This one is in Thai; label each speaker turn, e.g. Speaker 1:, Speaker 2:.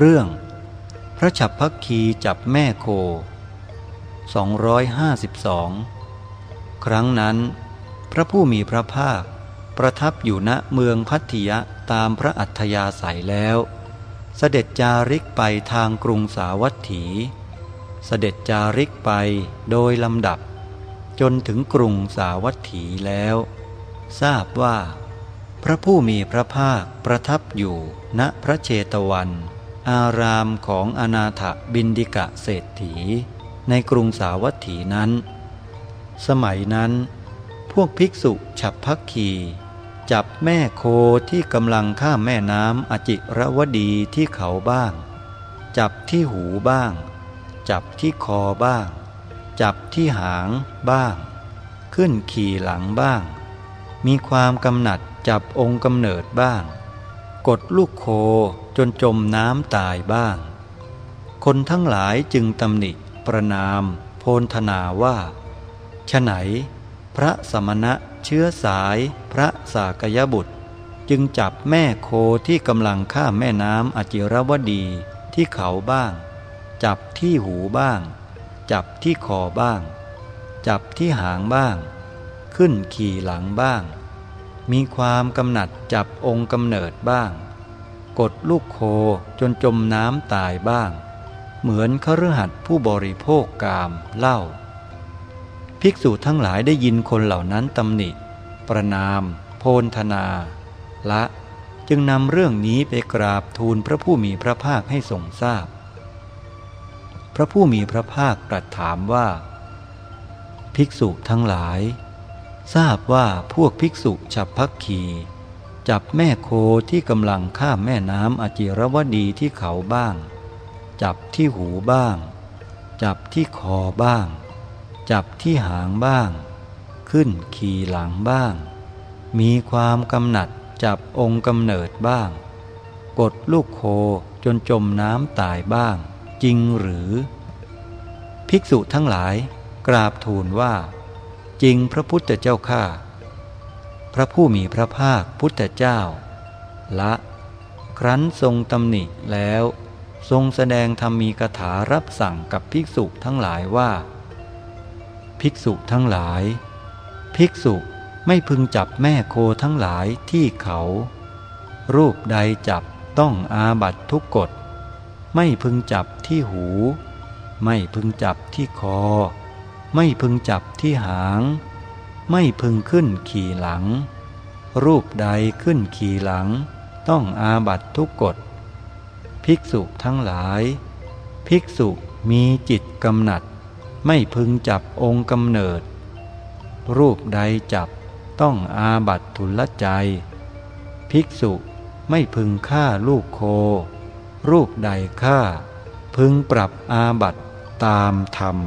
Speaker 1: เรื่อง พระฉับพักคีจับแม่โค 252 ครั้งนั้น พระผู้มีพระภาค ประทับอยู่ณเมืองพัทยะตามพระอัธยาศัยแล้ว เสด็จจาริกไปทางกรุงสาวัตถี เสด็จจาริกไปโดยลำดับ จนถึงกรุงสาวัตถีแล้ว ทราบว่าพระผู้มีพระภาคประทับอยู่ณพระเชตวัน อารามของอนาถบินดิกะเศรษฐี ในกรุงสาวัตถีนั้น สมัยนั้น พวกภิกษุฉับพักคีจับแม่โคที่กำลังข้ามแม่น้ำอจิรวดีที่เขาบ้าง จับที่หูบ้าง จับที่คอบ้าง จับที่หางบ้าง ขึ้นขี่หลังบ้าง มีความกำหนัดจับองค์กำเนิดบ้าง กดลูกโค จนจมน้ำตายบ้าง คนทั้งหลายจึงตำหนิประนาม โพนธนาว่าฉไหน พระสมณะเชื้อสายพระสากยบุตร จึงจับแม่โคที่กำลังข้ามแม่น้ำอจิรวดีที่เขาบ้าง จับที่หูบ้าง จับที่คอบ้าง จับที่หางบ้าง ขึ้นขี่หลังบ้าง มีความกำหนัดจับองค์กำเนิดบ้าง กดลูกโคจนจมน้ำตายบ้าง เหมือนขรือหัดผู้บริโภคกามเล่า ภิกษุทั้งหลายได้ยินคนเหล่านั้นตำหนิ ประนาม โพนธนา ละจึงนำเรื่องนี้ไปกราบทูลพระผู้มีพระภาคให้ทรงทราบพพระผู้มีพระภาคตรัสถามว่า ภิกษุทั้งหลาย ทราบว่าพวกภิกษุฉับพักขี จับแม่โคที่กำลังข้ามแม่น้ำอจิรวดีที่เขาบ้าง จับที่หูบ้าง จับที่คอบ้าง จับที่หางบ้าง ขึ้นขี่หลังบ้าง มีความกำหนัดจับองค์กำเนิดบ้าง กดลูกโคจนจมน้ำตายบ้าง จริงหรือ ภิกษุทั้งหลาย กราบทูลว่า จริงพระพุทธเจ้าข้า พระผู้มีพระภาคพุทธเจ้า ละ ครั้นทรงตำหนิแล้ว ทรงแสดงธรรมีกถารับสั่งกับภิกษุทั้งหลายว่า ภิกษุทั้งหลาย ภิกษุไม่พึงจับแม่โคทั้งหลายที่เขา รูปใดจับต้องอาบัตทุกกฎ ไม่พึงจับที่หู ไม่พึงจับที่คอ ไม่พึงจับที่หาง ไม่พึงขึ้นขี่หลัง รูปใดขึ้นขี่หลัง ต้องอาบัตทุกกฎ ภิกษุทั้งหลาย ภิกษุมีจิตกำหนัด ไม่พึงจับองค์กำเนิด รูปใดจับต้องอาบัตทุลใจ ภิกษุไม่พึงฆ่าลูกโค รูปใดฆ่า พึงปรับอาบัตตามธรรม